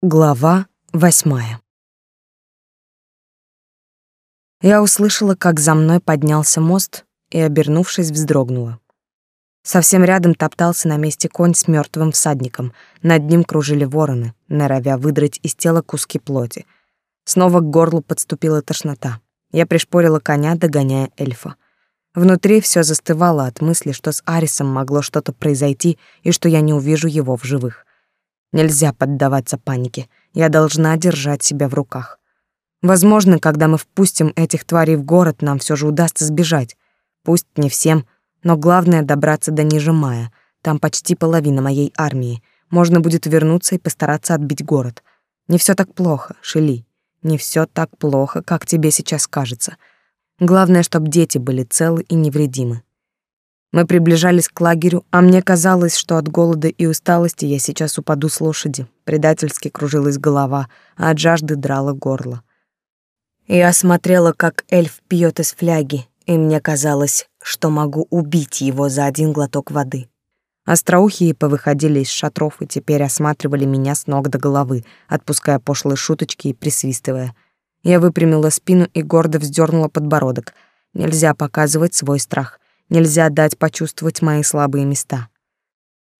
Глава восьмая Я услышала, как за мной поднялся мост и, обернувшись, вздрогнула. Совсем рядом топтался на месте конь с мертвым всадником. Над ним кружили вороны, норовя выдрать из тела куски плоти. Снова к горлу подступила тошнота. Я пришпорила коня, догоняя эльфа. Внутри все застывало от мысли, что с Арисом могло что-то произойти и что я не увижу его в живых. Нельзя поддаваться панике. Я должна держать себя в руках. Возможно, когда мы впустим этих тварей в город, нам все же удастся сбежать. Пусть не всем, но главное добраться до Нижемая. Там почти половина моей армии. Можно будет вернуться и постараться отбить город. Не все так плохо, Шели. Не все так плохо, как тебе сейчас кажется. Главное, чтобы дети были целы и невредимы. Мы приближались к лагерю, а мне казалось, что от голода и усталости я сейчас упаду с лошади. Предательски кружилась голова, а от жажды драло горло. Я смотрела, как эльф пьет из фляги, и мне казалось, что могу убить его за один глоток воды. Остроухие повыходили из шатров и теперь осматривали меня с ног до головы, отпуская пошлые шуточки и присвистывая. Я выпрямила спину и гордо вздернула подбородок. Нельзя показывать свой страх — Нельзя дать почувствовать мои слабые места.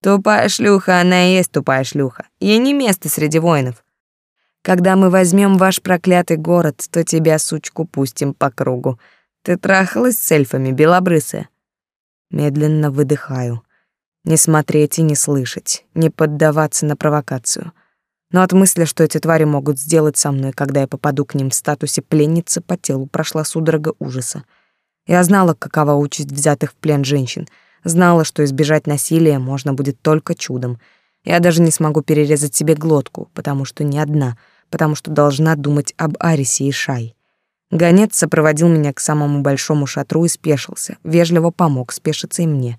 Тупая шлюха, она и есть тупая шлюха. Ей не место среди воинов. Когда мы возьмем ваш проклятый город, то тебя, сучку, пустим по кругу. Ты трахалась с эльфами, белобрысая. Медленно выдыхаю. Не смотреть и не слышать, не поддаваться на провокацию. Но от мысли, что эти твари могут сделать со мной, когда я попаду к ним в статусе пленницы, по телу прошла судорога ужаса. Я знала, какова участь взятых в плен женщин, знала, что избежать насилия можно будет только чудом. Я даже не смогу перерезать себе глотку, потому что не одна, потому что должна думать об Арисе и Шай. Гонец сопроводил меня к самому большому шатру и спешился, вежливо помог спешиться и мне.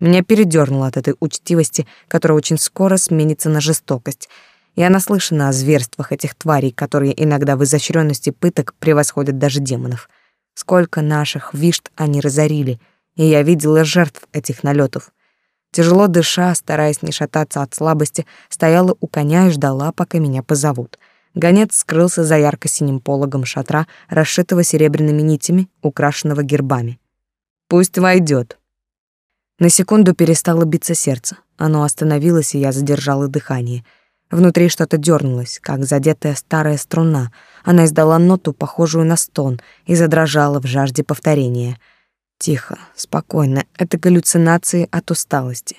Меня передёрнуло от этой учтивости, которая очень скоро сменится на жестокость. Я наслышана о зверствах этих тварей, которые иногда в изощренности пыток превосходят даже демонов. Сколько наших вишт они разорили, и я видела жертв этих налетов. Тяжело дыша, стараясь не шататься от слабости, стояла у коня и ждала, пока меня позовут. Гонец скрылся за ярко-синим пологом шатра, расшитого серебряными нитями, украшенного гербами. «Пусть войдет. На секунду перестало биться сердце. Оно остановилось, и я задержала дыхание — Внутри что-то дернулось, как задетая старая струна. Она издала ноту, похожую на стон, и задрожала в жажде повторения. Тихо, спокойно, это галлюцинации от усталости.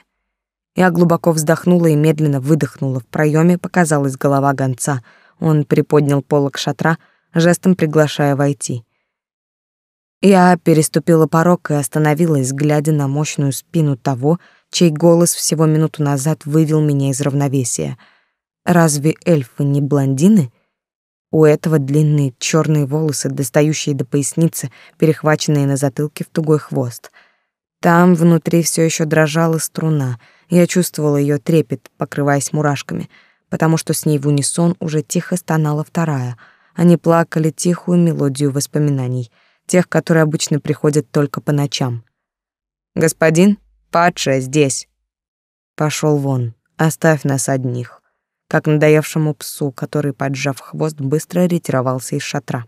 Я глубоко вздохнула и медленно выдохнула. В проеме показалась голова гонца. Он приподнял полог шатра, жестом приглашая войти. Я переступила порог и остановилась, глядя на мощную спину того, чей голос всего минуту назад вывел меня из равновесия — Разве эльфы не блондины? У этого длинные черные волосы, достающие до поясницы, перехваченные на затылке в тугой хвост. Там внутри все еще дрожала струна. Я чувствовала ее трепет, покрываясь мурашками, потому что с ней в унисон уже тихо стонала вторая. Они плакали тихую мелодию воспоминаний, тех, которые обычно приходят только по ночам. «Господин, падшая здесь!» Пошел вон, оставь нас одних как надоевшему псу, который, поджав хвост, быстро ретировался из шатра.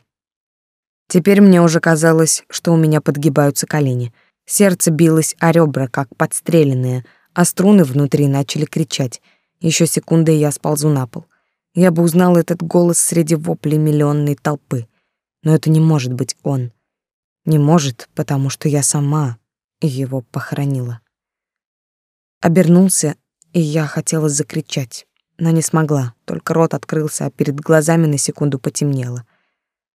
Теперь мне уже казалось, что у меня подгибаются колени. Сердце билось о ребра, как подстреленное, а струны внутри начали кричать. Еще секунды, и я сползу на пол. Я бы узнал этот голос среди воплей миллионной толпы. Но это не может быть он. Не может, потому что я сама его похоронила. Обернулся, и я хотела закричать но не смогла, только рот открылся, а перед глазами на секунду потемнело.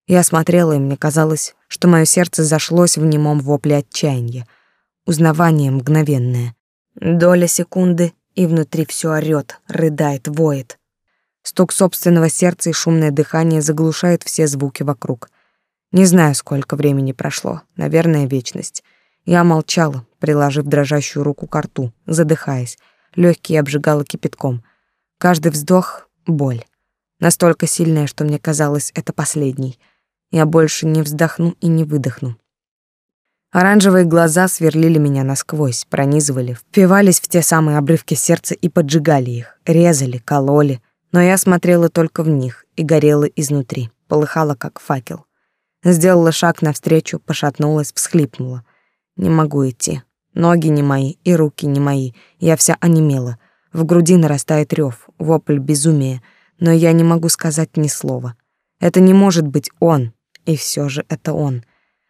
Я смотрела, и мне казалось, что мое сердце зашлось в немом вопле отчаяния. Узнавание мгновенное. Доля секунды, и внутри все орёт, рыдает, воет. Стук собственного сердца и шумное дыхание заглушает все звуки вокруг. Не знаю, сколько времени прошло, наверное, вечность. Я молчала, приложив дрожащую руку к рту, задыхаясь. Лёгкие обжигало кипятком — Каждый вздох — боль. Настолько сильная, что мне казалось, это последний. Я больше не вздохну и не выдохну. Оранжевые глаза сверлили меня насквозь, пронизывали, впивались в те самые обрывки сердца и поджигали их, резали, кололи, Но я смотрела только в них и горела изнутри, полыхала как факел. Сделала шаг навстречу, пошатнулась, всхлипнула. Не могу идти. Ноги не мои и руки не мои. Я вся онемела. В груди нарастает рев, вопль безумия, но я не могу сказать ни слова. Это не может быть он, и все же это он.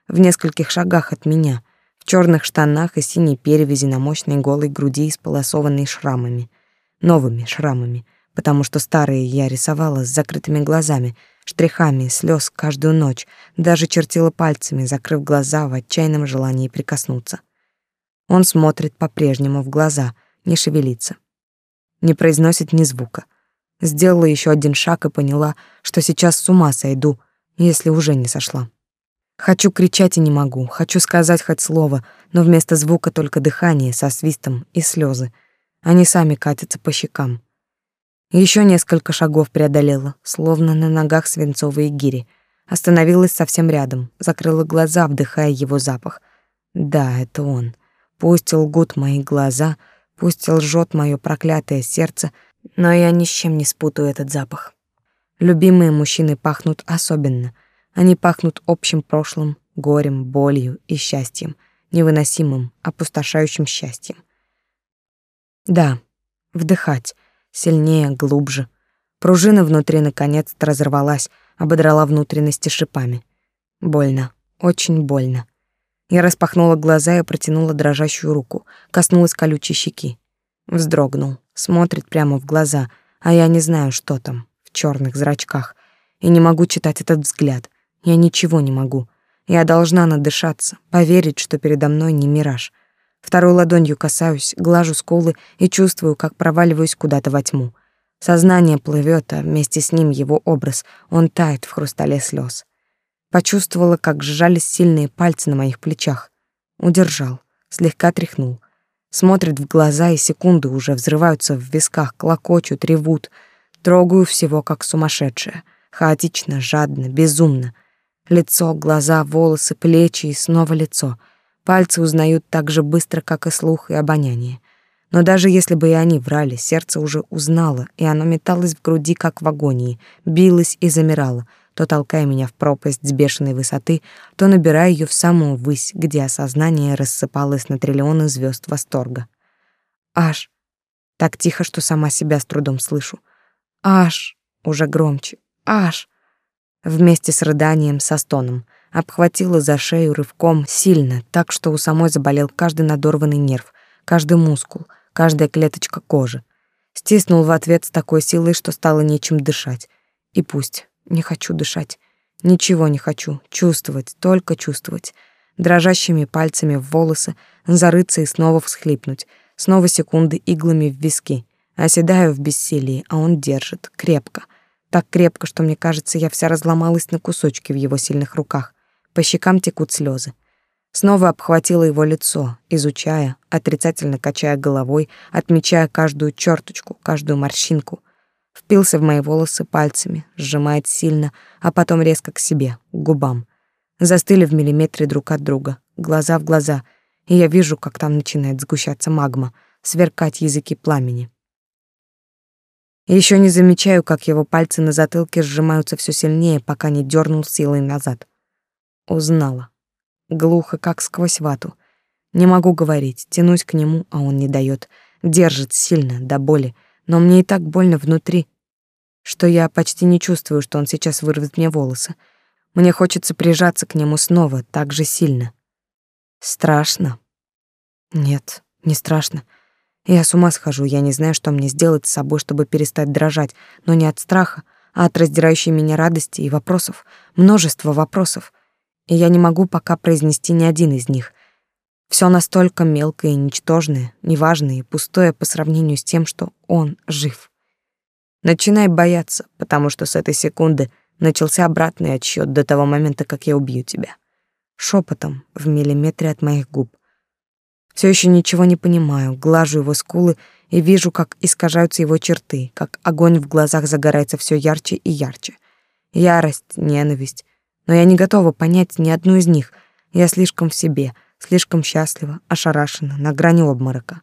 В нескольких шагах от меня, в черных штанах и синей перевязи на мощной голой груди, исполосованной шрамами. Новыми шрамами, потому что старые я рисовала с закрытыми глазами, штрихами слез каждую ночь, даже чертила пальцами, закрыв глаза в отчаянном желании прикоснуться. Он смотрит по-прежнему в глаза, не шевелится. Не произносит ни звука. Сделала еще один шаг и поняла, что сейчас с ума сойду, если уже не сошла. Хочу кричать и не могу, хочу сказать хоть слово, но вместо звука только дыхание со свистом и слезы. Они сами катятся по щекам. Еще несколько шагов преодолела, словно на ногах свинцовые гири. Остановилась совсем рядом, закрыла глаза, вдыхая его запах. Да, это он. Пусть лгут мои глаза, пусть лжет мое проклятое сердце, но я ни с чем не спутаю этот запах. Любимые мужчины пахнут особенно. Они пахнут общим прошлым, горем, болью и счастьем, невыносимым, опустошающим счастьем. Да, вдыхать, сильнее, глубже. Пружина внутри наконец-то разорвалась, ободрала внутренности шипами. Больно, очень больно. Я распахнула глаза и протянула дрожащую руку, коснулась колючей щеки. Вздрогнул, смотрит прямо в глаза, а я не знаю, что там, в черных зрачках, и не могу читать этот взгляд. Я ничего не могу. Я должна надышаться, поверить, что передо мной не мираж. Второй ладонью касаюсь, глажу скулы и чувствую, как проваливаюсь куда-то во тьму. Сознание плывет, а вместе с ним его образ, он тает в хрустале слез. Почувствовала, как сжались сильные пальцы на моих плечах. Удержал, слегка тряхнул. Смотрит в глаза, и секунды уже взрываются в висках, клокочут, ревут. Трогаю всего, как сумасшедшая. Хаотично, жадно, безумно. Лицо, глаза, волосы, плечи и снова лицо. Пальцы узнают так же быстро, как и слух и обоняние. Но даже если бы и они врали, сердце уже узнало, и оно металось в груди, как в агонии, билось и замирало, то толкая меня в пропасть с бешеной высоты, то набирая ее в самую высь, где осознание рассыпалось на триллионы звезд восторга. Аж. Так тихо, что сама себя с трудом слышу. Аж. Уже громче. Аж вместе с рыданием со стоном, обхватила за шею рывком сильно, так что у самой заболел каждый надорванный нерв, каждый мускул, каждая клеточка кожи. Стиснул в ответ с такой силой, что стало нечем дышать. И пусть, не хочу дышать, ничего не хочу, чувствовать, только чувствовать. Дрожащими пальцами в волосы, зарыться и снова всхлипнуть, снова секунды иглами в виски. Оседаю в бессилии, а он держит, крепко, так крепко, что мне кажется, я вся разломалась на кусочки в его сильных руках. По щекам текут слезы. Снова обхватила его лицо, изучая, отрицательно качая головой, отмечая каждую черточку, каждую морщинку. Впился в мои волосы пальцами, сжимает сильно, а потом резко к себе, к губам. Застыли в миллиметре друг от друга, глаза в глаза, и я вижу, как там начинает сгущаться магма, сверкать языки пламени. Еще не замечаю, как его пальцы на затылке сжимаются все сильнее, пока не дернул силой назад. Узнала. Глухо, как сквозь вату. Не могу говорить, тянусь к нему, а он не дает. Держит сильно, до боли, но мне и так больно внутри, что я почти не чувствую, что он сейчас вырвет мне волосы. Мне хочется прижаться к нему снова, так же сильно. Страшно? Нет, не страшно. Я с ума схожу, я не знаю, что мне сделать с собой, чтобы перестать дрожать, но не от страха, а от раздирающей меня радости и вопросов, множество вопросов. И я не могу пока произнести ни один из них. Все настолько мелкое и ничтожное, неважное и пустое по сравнению с тем, что он жив. Начинай бояться, потому что с этой секунды начался обратный отсчет до того момента, как я убью тебя. Шепотом в миллиметре от моих губ. Все еще ничего не понимаю, глажу его скулы и вижу, как искажаются его черты, как огонь в глазах загорается все ярче и ярче. Ярость, ненависть. Но я не готова понять ни одну из них. Я слишком в себе, слишком счастлива, ошарашена, на грани обморока.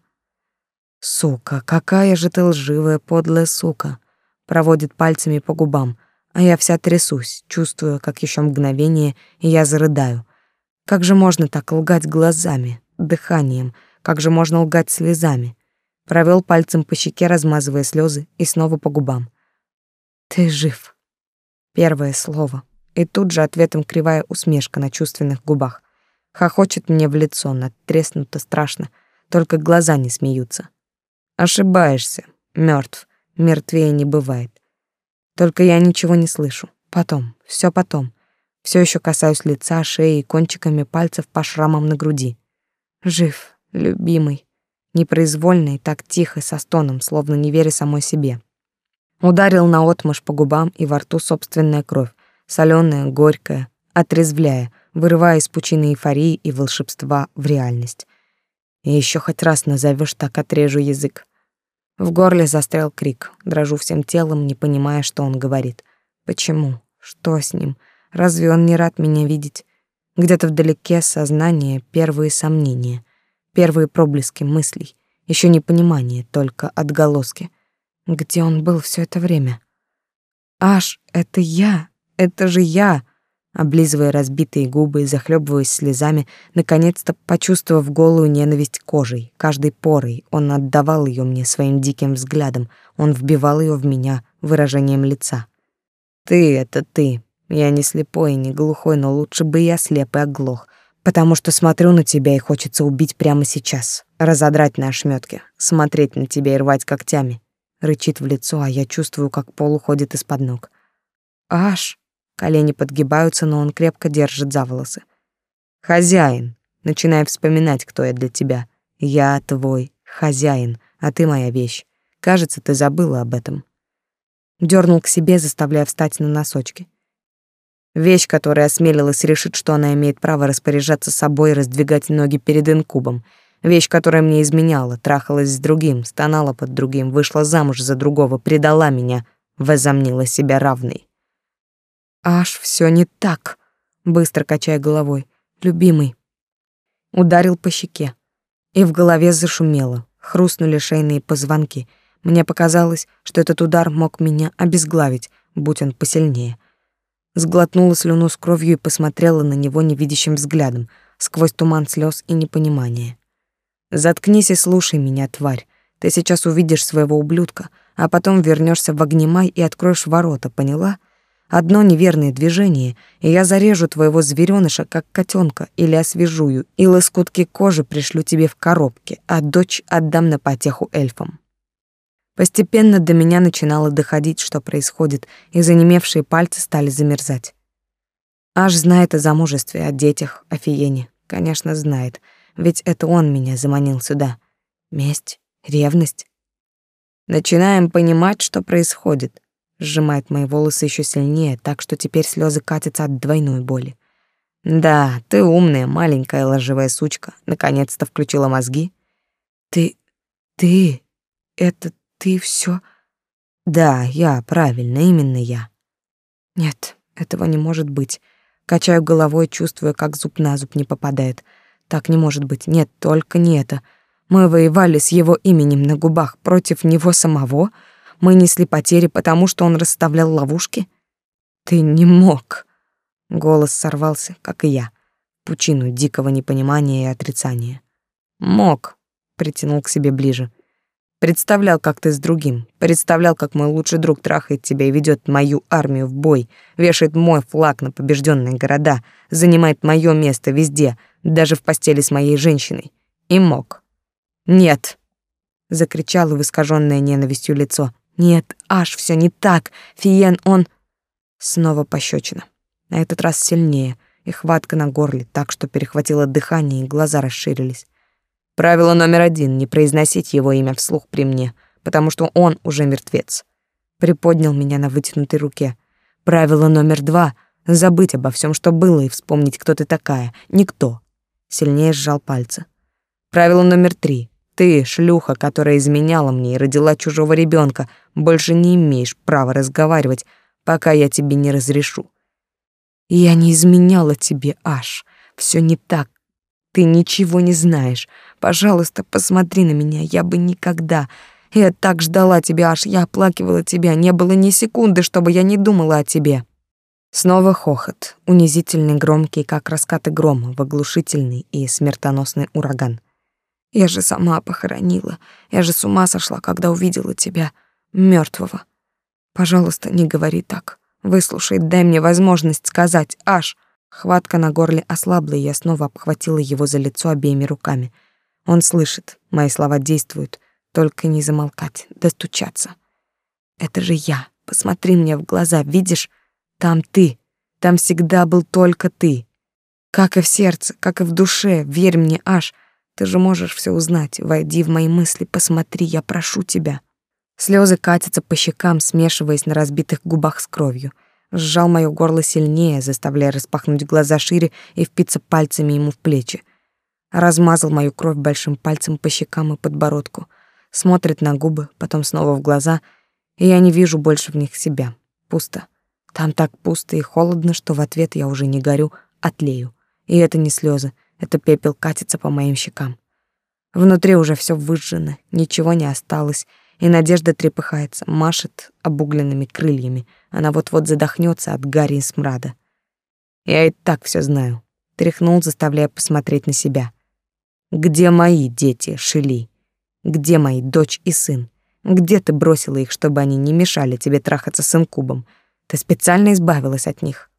Сука, какая же ты лживая, подлая сука. проводит пальцами по губам, а я вся трясусь, чувствуя, как еще мгновение, и я зарыдаю. Как же можно так лгать глазами, дыханием, как же можно лгать слезами? Провел пальцем по щеке, размазывая слезы, и снова по губам. Ты жив. Первое слово. И тут же ответом кривая усмешка на чувственных губах. Хохочет мне в лицо, надтреснуто страшно, только глаза не смеются. Ошибаешься, мертв, мертвее не бывает. Только я ничего не слышу. Потом, все потом. Все еще касаюсь лица, шеи и кончиками пальцев по шрамам на груди. Жив, любимый. Непроизвольно и так тихо, со стоном, словно не веря самой себе. Ударил наотмашь по губам и во рту собственная кровь, соленая, горькая, отрезвляя, вырывая из пучины эйфории и волшебства в реальность. И еще хоть раз назовешь, так отрежу язык. В горле застрял крик, дрожу всем телом, не понимая, что он говорит. Почему? Что с ним? Разве он не рад меня видеть? Где-то вдалеке сознание, первые сомнения, первые проблески мыслей, еще не понимание, только отголоски. Где он был все это время? Аж, это я, это же я облизывая разбитые губы и захлебываясь слезами, наконец-то почувствовав голую ненависть кожей, каждой порой, он отдавал ее мне своим диким взглядом, он вбивал ее в меня выражением лица. «Ты — это ты. Я не слепой и не глухой, но лучше бы я слеп и оглох, потому что смотрю на тебя и хочется убить прямо сейчас, разодрать на ошметке, смотреть на тебя и рвать когтями». Рычит в лицо, а я чувствую, как пол уходит из-под ног. «Аш!» Колени подгибаются, но он крепко держит за волосы. «Хозяин!» Начинай вспоминать, кто я для тебя. Я твой хозяин, а ты моя вещь. Кажется, ты забыла об этом. Дёрнул к себе, заставляя встать на носочки. Вещь, которая осмелилась решить, что она имеет право распоряжаться собой и раздвигать ноги перед инкубом. Вещь, которая мне изменяла, трахалась с другим, стонала под другим, вышла замуж за другого, предала меня, возомнила себя равной. Аж все не так, быстро качая головой. Любимый. Ударил по щеке. И в голове зашумело. Хрустнули шейные позвонки. Мне показалось, что этот удар мог меня обезглавить, будь он посильнее. Сглотнула слюну с кровью и посмотрела на него невидящим взглядом, сквозь туман слез и непонимания. «Заткнись и слушай меня, тварь. Ты сейчас увидишь своего ублюдка, а потом вернешься в огнемай и откроешь ворота, поняла?» Одно неверное движение, и я зарежу твоего зверёныша, как котенка, или освежую, и лоскутки кожи пришлю тебе в коробке, а дочь отдам на потеху эльфам. Постепенно до меня начинало доходить, что происходит, и занемевшие пальцы стали замерзать. Аж знает о замужестве, о детях, о Фиене. Конечно, знает, ведь это он меня заманил сюда. Месть, ревность. Начинаем понимать, что происходит сжимает мои волосы еще сильнее, так что теперь слезы катятся от двойной боли. Да, ты умная, маленькая лживая сучка, наконец-то включила мозги. Ты ты это ты все? Да, я, правильно, именно я. Нет, этого не может быть. Качаю головой, чувствуя, как зуб на зуб не попадает. Так не может быть. Нет, только не это. Мы воевали с его именем на губах против него самого — мы несли потери, потому что он расставлял ловушки? Ты не мог. Голос сорвался, как и я, пучину дикого непонимания и отрицания. Мог, притянул к себе ближе. Представлял, как ты с другим. Представлял, как мой лучший друг трахает тебя и ведет мою армию в бой, вешает мой флаг на побежденные города, занимает мое место везде, даже в постели с моей женщиной. И мог. Нет, закричал в искаженное ненавистью лицо. Нет, аж все не так. Фиен, он... Снова пощечина. На этот раз сильнее, и хватка на горле так, что перехватило дыхание, и глаза расширились. Правило номер один — не произносить его имя вслух при мне, потому что он уже мертвец. Приподнял меня на вытянутой руке. Правило номер два — забыть обо всем, что было, и вспомнить, кто ты такая. Никто. Сильнее сжал пальцы. Правило номер три ты, шлюха, которая изменяла мне и родила чужого ребенка, больше не имеешь права разговаривать, пока я тебе не разрешу. Я не изменяла тебе, Аш. Все не так. Ты ничего не знаешь. Пожалуйста, посмотри на меня. Я бы никогда, Я так ждала тебя, аж я оплакивала тебя, не было ни секунды, чтобы я не думала о тебе. Снова хохот, унизительный, громкий, как раскаты грома, в оглушительный и смертоносный ураган. Я же сама похоронила. Я же с ума сошла, когда увидела тебя, мертвого. Пожалуйста, не говори так. Выслушай, дай мне возможность сказать, аж. Хватка на горле ослабла, и я снова обхватила его за лицо обеими руками. Он слышит, мои слова действуют, только не замолкать, достучаться. Это же я. Посмотри мне в глаза, видишь? Там ты. Там всегда был только ты. Как и в сердце, как и в душе, верь мне, аж. Ты же можешь все узнать. Войди в мои мысли, посмотри, я прошу тебя. Слезы катятся по щекам, смешиваясь на разбитых губах с кровью. Сжал моё горло сильнее, заставляя распахнуть глаза шире и впиться пальцами ему в плечи. Размазал мою кровь большим пальцем по щекам и подбородку. Смотрит на губы, потом снова в глаза, и я не вижу больше в них себя. Пусто. Там так пусто и холодно, что в ответ я уже не горю, а тлею. И это не слезы, это пепел катится по моим щекам. Внутри уже все выжжено, ничего не осталось, и надежда трепыхается, машет обугленными крыльями. Она вот-вот задохнется от гари и смрада. Я и так все знаю. Тряхнул, заставляя посмотреть на себя. Где мои дети, Шили? Где мои дочь и сын? Где ты бросила их, чтобы они не мешали тебе трахаться с инкубом? Ты специально избавилась от них.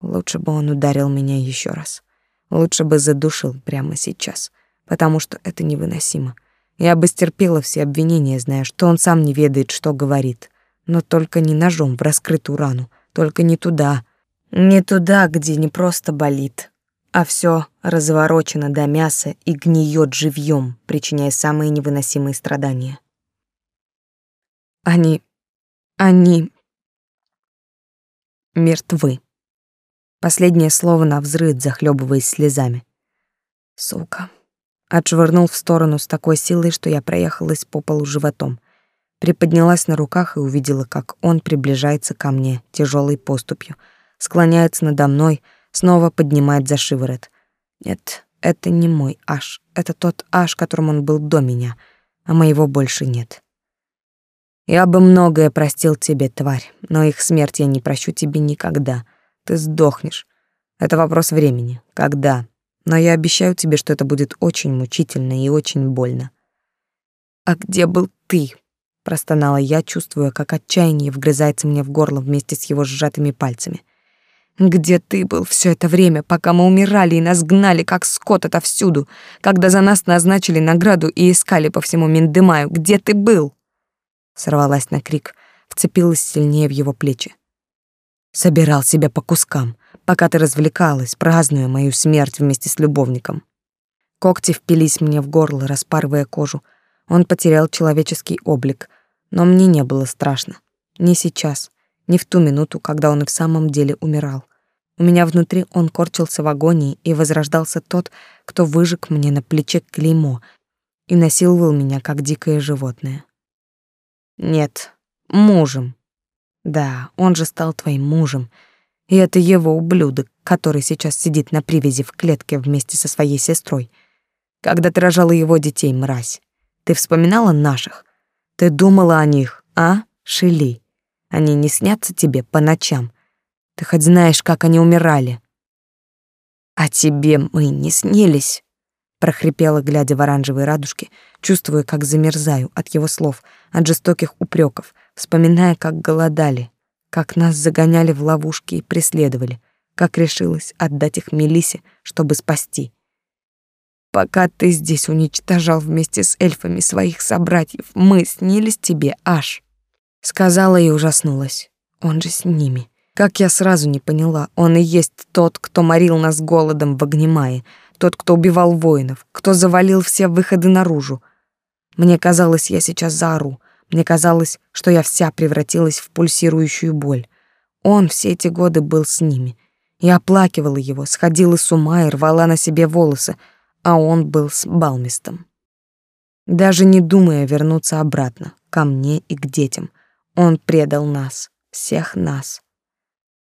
Лучше бы он ударил меня еще раз. Лучше бы задушил прямо сейчас, потому что это невыносимо. Я бы стерпела все обвинения, зная, что он сам не ведает, что говорит. Но только не ножом в раскрытую рану, только не туда. Не туда, где не просто болит, а все разворочено до мяса и гниет живьем, причиняя самые невыносимые страдания. Они... они мертвы. Последнее слово на взрыв, захлебываясь слезами. Сука. Отшвырнул в сторону с такой силой, что я проехалась по полу животом. Приподнялась на руках и увидела, как он приближается ко мне тяжелой поступью, склоняется надо мной, снова поднимает за шиворот. Нет, это не мой аж, это тот аж, которым он был до меня, а моего больше нет. Я бы многое простил тебе, тварь, но их смерть я не прощу тебе никогда. Ты сдохнешь. Это вопрос времени. Когда? Но я обещаю тебе, что это будет очень мучительно и очень больно. А где был ты? простонала я, чувствуя, как отчаяние вгрызается мне в горло вместе с его сжатыми пальцами. Где ты был все это время, пока мы умирали и нас гнали, как скот отовсюду, когда за нас назначили награду и искали по всему Миндемаю? Где ты был? сорвалась на крик, вцепилась сильнее в его плечи. Собирал себя по кускам, пока ты развлекалась, празднуя мою смерть вместе с любовником. Когти впились мне в горло, распарывая кожу. Он потерял человеческий облик, но мне не было страшно. Ни сейчас, ни в ту минуту, когда он и в самом деле умирал. У меня внутри он корчился в агонии, и возрождался тот, кто выжег мне на плече клеймо и насиловал меня, как дикое животное. Нет, мужем. Да, он же стал твоим мужем. И это его ублюдок, который сейчас сидит на привязи в клетке вместе со своей сестрой. Когда ты рожала его детей, мразь, ты вспоминала наших? Ты думала о них, а, Шили? Они не снятся тебе по ночам? Ты хоть знаешь, как они умирали? А тебе мы не снились прохрипела, глядя в оранжевые радужки, чувствуя, как замерзаю от его слов, от жестоких упреков, вспоминая, как голодали, как нас загоняли в ловушки и преследовали, как решилась отдать их Мелисе, чтобы спасти. Пока ты здесь уничтожал вместе с эльфами своих собратьев, мы снились тебе, аж, сказала и ужаснулась. Он же с ними. Как я сразу не поняла, он и есть тот, кто морил нас голодом в Огнемае, тот, кто убивал воинов, кто завалил все выходы наружу. Мне казалось, я сейчас заору. Мне казалось, что я вся превратилась в пульсирующую боль. Он все эти годы был с ними. Я оплакивала его, сходила с ума и рвала на себе волосы, а он был с Балмистом. Даже не думая вернуться обратно, ко мне и к детям, он предал нас, всех нас.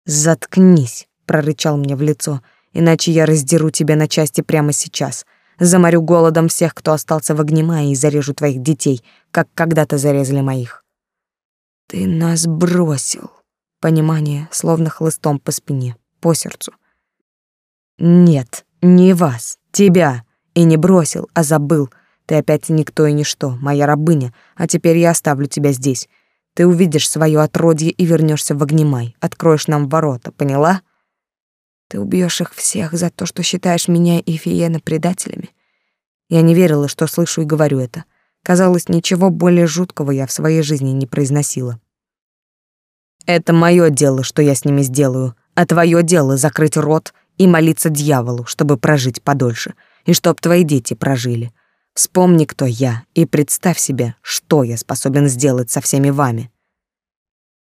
«Заткнись!» — прорычал мне в лицо — иначе я раздеру тебя на части прямо сейчас. Заморю голодом всех, кто остался в Огнемае, и зарежу твоих детей, как когда-то зарезали моих. Ты нас бросил. Понимание, словно хлыстом по спине, по сердцу. Нет, не вас, тебя. И не бросил, а забыл. Ты опять никто и ничто, моя рабыня, а теперь я оставлю тебя здесь. Ты увидишь свое отродье и вернешься в Огнемай, откроешь нам ворота, поняла? Ты убьешь их всех за то, что считаешь меня и Фиена предателями. Я не верила, что слышу и говорю это. Казалось, ничего более жуткого я в своей жизни не произносила. Это мое дело, что я с ними сделаю, а твое дело закрыть рот и молиться дьяволу, чтобы прожить подольше, и чтоб твои дети прожили. Вспомни, кто я, и представь себе, что я способен сделать со всеми вами.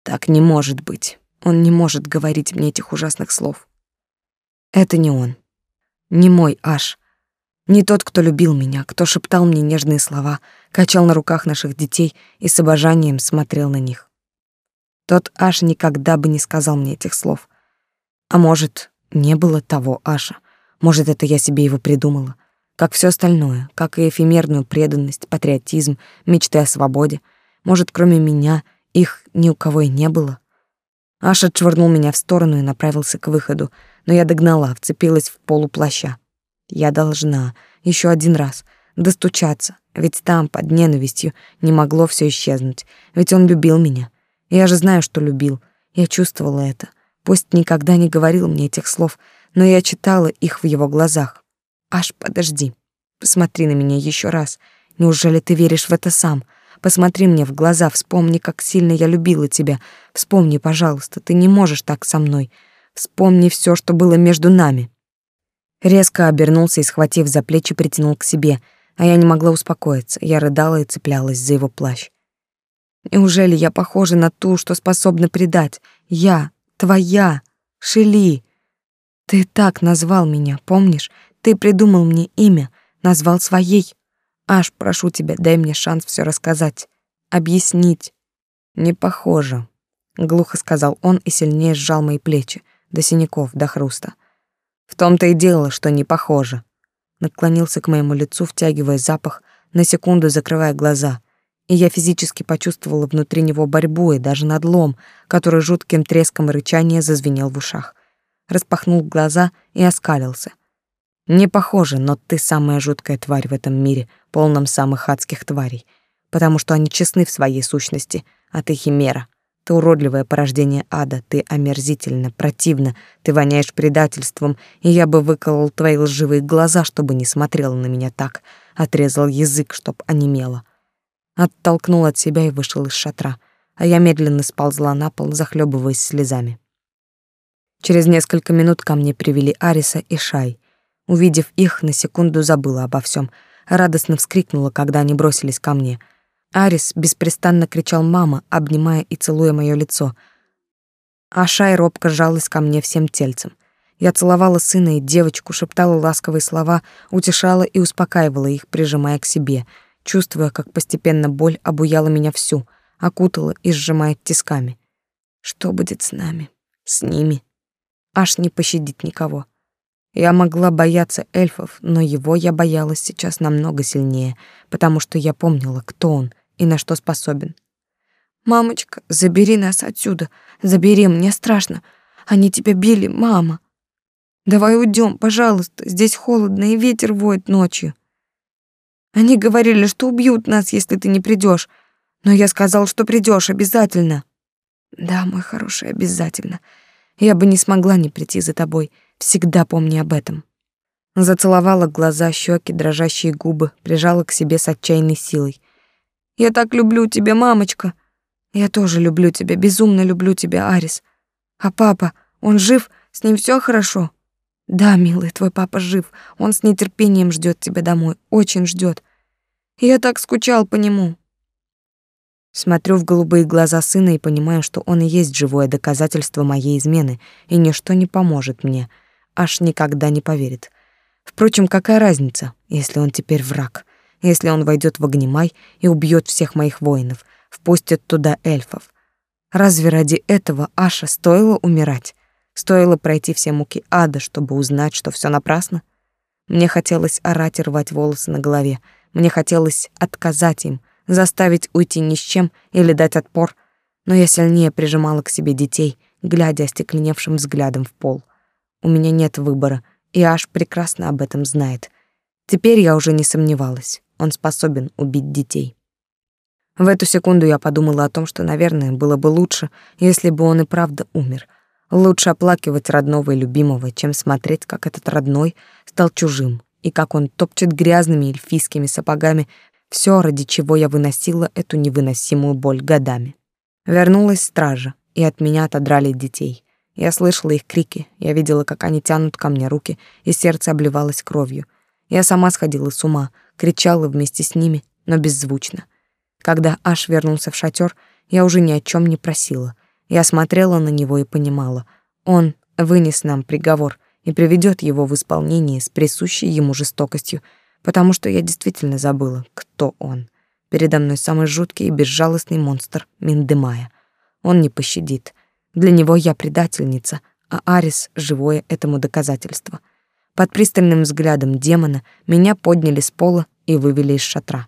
Так не может быть. Он не может говорить мне этих ужасных слов. Это не он. Не мой Аш. Не тот, кто любил меня, кто шептал мне нежные слова, качал на руках наших детей и с обожанием смотрел на них. Тот Аш никогда бы не сказал мне этих слов. А может, не было того Аша. Может, это я себе его придумала как все остальное, как и эфемерную преданность, патриотизм, мечты о свободе. Может, кроме меня, их ни у кого и не было. Аш отшвырнул меня в сторону и направился к выходу, но я догнала, вцепилась в полу плаща. Я должна еще один раз достучаться, ведь там, под ненавистью, не могло все исчезнуть, ведь он любил меня. Я же знаю, что любил, я чувствовала это. Пусть никогда не говорил мне этих слов, но я читала их в его глазах. Аж подожди. Посмотри на меня еще раз. Неужели ты веришь в это сам? Посмотри мне в глаза, вспомни, как сильно я любила тебя. Вспомни, пожалуйста, ты не можешь так со мной. Вспомни все, что было между нами. Резко обернулся и, схватив за плечи, притянул к себе, а я не могла успокоиться. Я рыдала и цеплялась за его плащ. Неужели я похожа на ту, что способна предать? Я, твоя, Шели. Ты так назвал меня, помнишь? Ты придумал мне имя, назвал своей. Аж прошу тебя, дай мне шанс все рассказать, объяснить. Не похоже, глухо сказал он и сильнее сжал мои плечи, до синяков, до хруста. В том-то и дело, что не похоже. Наклонился к моему лицу, втягивая запах, на секунду закрывая глаза, и я физически почувствовала внутри него борьбу и даже надлом, который жутким треском рычания зазвенел в ушах. Распахнул глаза и оскалился. Не похоже, но ты самая жуткая тварь в этом мире, полном самых адских тварей, потому что они честны в своей сущности, а ты химера. Ты уродливое порождение ада, ты омерзительно, противно, ты воняешь предательством, и я бы выколол твои лживые глаза, чтобы не смотрела на меня так, отрезал язык, чтоб онемело. Оттолкнул от себя и вышел из шатра, а я медленно сползла на пол, захлебываясь слезами. Через несколько минут ко мне привели Ариса и Шай — Увидев их, на секунду забыла обо всем. Радостно вскрикнула, когда они бросились ко мне. Арис беспрестанно кричал «мама», обнимая и целуя мое лицо. А Шай робко жалась ко мне всем тельцем. Я целовала сына и девочку, шептала ласковые слова, утешала и успокаивала их, прижимая к себе, чувствуя, как постепенно боль обуяла меня всю, окутала и сжимает тисками. Что будет с нами? С ними? Аж не пощадит никого. Я могла бояться эльфов, но его я боялась сейчас намного сильнее, потому что я помнила, кто он и на что способен. «Мамочка, забери нас отсюда, забери, мне страшно. Они тебя били, мама. Давай уйдем, пожалуйста, здесь холодно и ветер воет ночью. Они говорили, что убьют нас, если ты не придешь, но я сказал, что придешь обязательно». «Да, мой хороший, обязательно. Я бы не смогла не прийти за тобой». Всегда помни об этом. Зацеловала глаза, щеки, дрожащие губы, прижала к себе с отчаянной силой. Я так люблю тебя, мамочка. Я тоже люблю тебя, безумно люблю тебя, Арис. А папа, он жив? С ним все хорошо? Да, милый, твой папа жив. Он с нетерпением ждет тебя домой, очень ждет. Я так скучал по нему. Смотрю в голубые глаза сына и понимаю, что он и есть живое доказательство моей измены, и ничто не поможет мне — аж никогда не поверит. Впрочем, какая разница, если он теперь враг? Если он войдет в Огнемай и убьет всех моих воинов, впустит туда эльфов? Разве ради этого Аша стоило умирать? Стоило пройти все муки ада, чтобы узнать, что все напрасно? Мне хотелось орать и рвать волосы на голове. Мне хотелось отказать им, заставить уйти ни с чем или дать отпор. Но я сильнее прижимала к себе детей, глядя остекленевшим взглядом в пол. У меня нет выбора, и Аш прекрасно об этом знает. Теперь я уже не сомневалась. Он способен убить детей. В эту секунду я подумала о том, что, наверное, было бы лучше, если бы он и правда умер. Лучше оплакивать родного и любимого, чем смотреть, как этот родной стал чужим, и как он топчет грязными эльфийскими сапогами все, ради чего я выносила эту невыносимую боль годами. Вернулась стража, и от меня отодрали детей. Я слышала их крики, я видела, как они тянут ко мне руки, и сердце обливалось кровью. Я сама сходила с ума, кричала вместе с ними, но беззвучно. Когда Аш вернулся в шатер, я уже ни о чем не просила. Я смотрела на него и понимала, он вынес нам приговор и приведет его в исполнение с присущей ему жестокостью, потому что я действительно забыла, кто он. Передо мной самый жуткий и безжалостный монстр Миндемая. Он не пощадит. Для него я предательница, а Арис — живое этому доказательство. Под пристальным взглядом демона меня подняли с пола и вывели из шатра.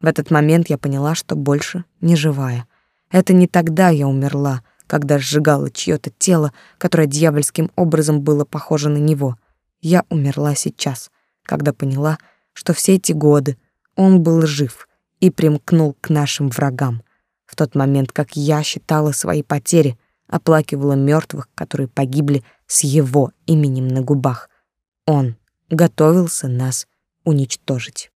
В этот момент я поняла, что больше не живая. Это не тогда я умерла, когда сжигала чьё-то тело, которое дьявольским образом было похоже на него. Я умерла сейчас, когда поняла, что все эти годы он был жив и примкнул к нашим врагам. В тот момент, как я считала свои потери, оплакивала мертвых, которые погибли с его именем на губах. Он готовился нас уничтожить.